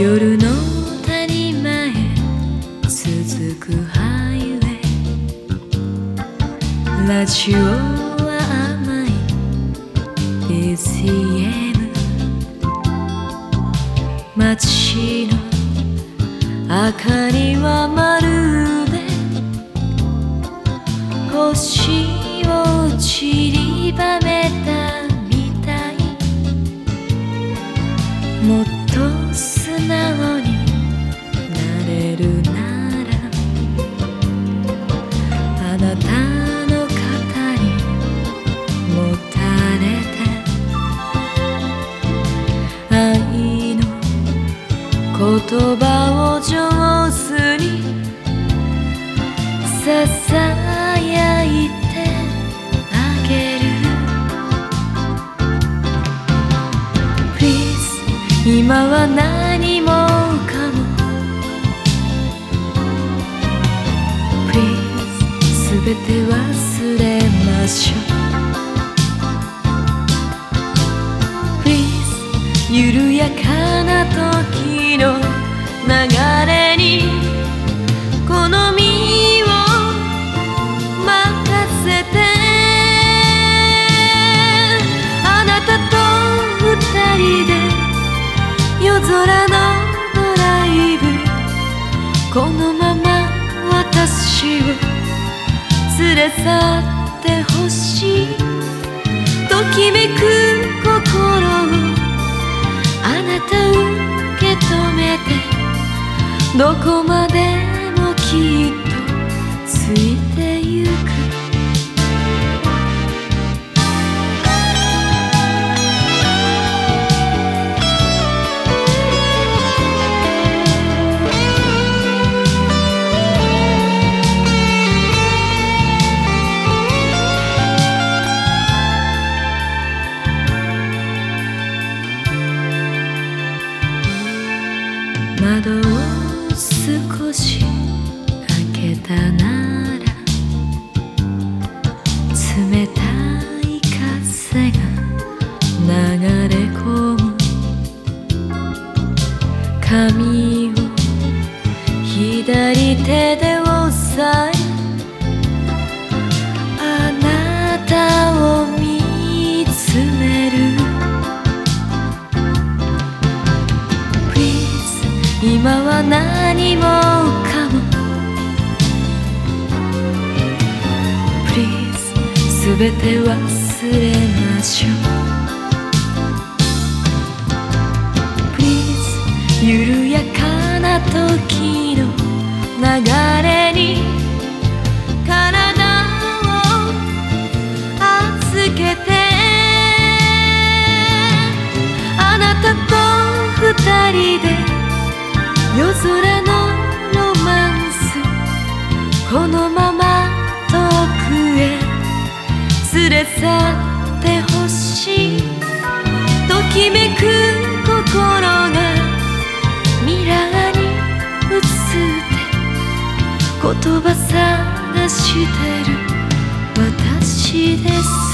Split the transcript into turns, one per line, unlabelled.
夜の谷間へ続くハイウェイラジオは甘い BCM 街の明かりはまるで星葉を上手にささやいてあげる。Please 今は何もかも。Please すべて忘れましょう。Please 緩やかな時の私を連れ去ってほしいときめく心をあなた受け止めてどこまでもきっとついてゆく。髪を左手で押さえあなたを見つめる。Please 今は何もかも Please すべて忘れましょう。緩やかな時の流れに体を預けてあなたと二人で夜空のロマンスこのまま遠くへ。連れ去ってほしい。ときめく心。言葉探してる。私です。